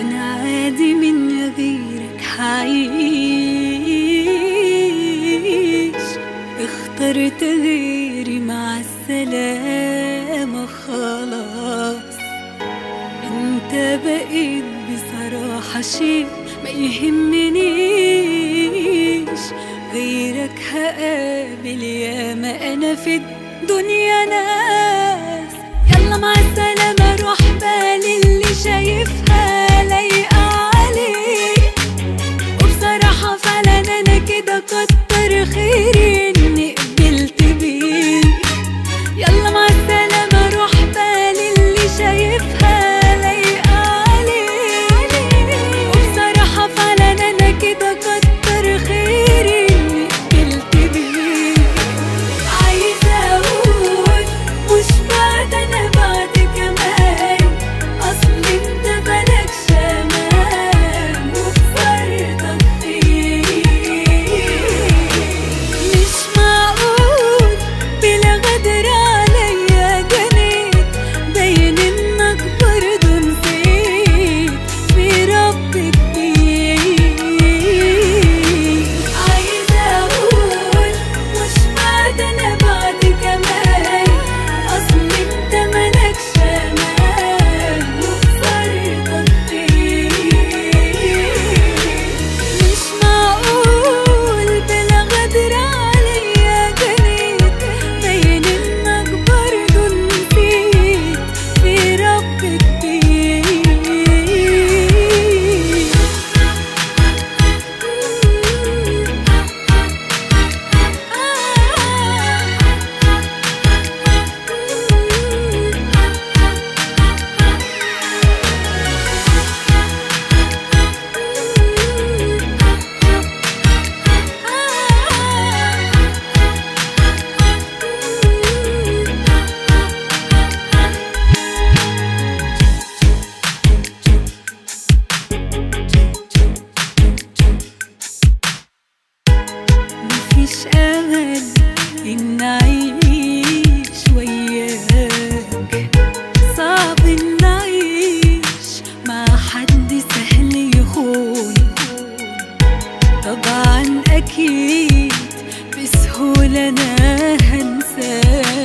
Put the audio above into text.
أنا عادي من غيرك حعيش اخترت غيري مع السلامة خلاص أنت بقيت بصراحة شيء ما يهمنيش. غيرك هقابل ياما أنا في الدنيا ناس. يلا مع السلامة روح بالي اللي شايفها. لايقة وبصراحة فعلا أنا كده كتر خيري مفيش أمل إن أعيش وياك. صعب إن أعيش مع حد سهل يخون. طبعا أكيد بسهولة أنا هنساك.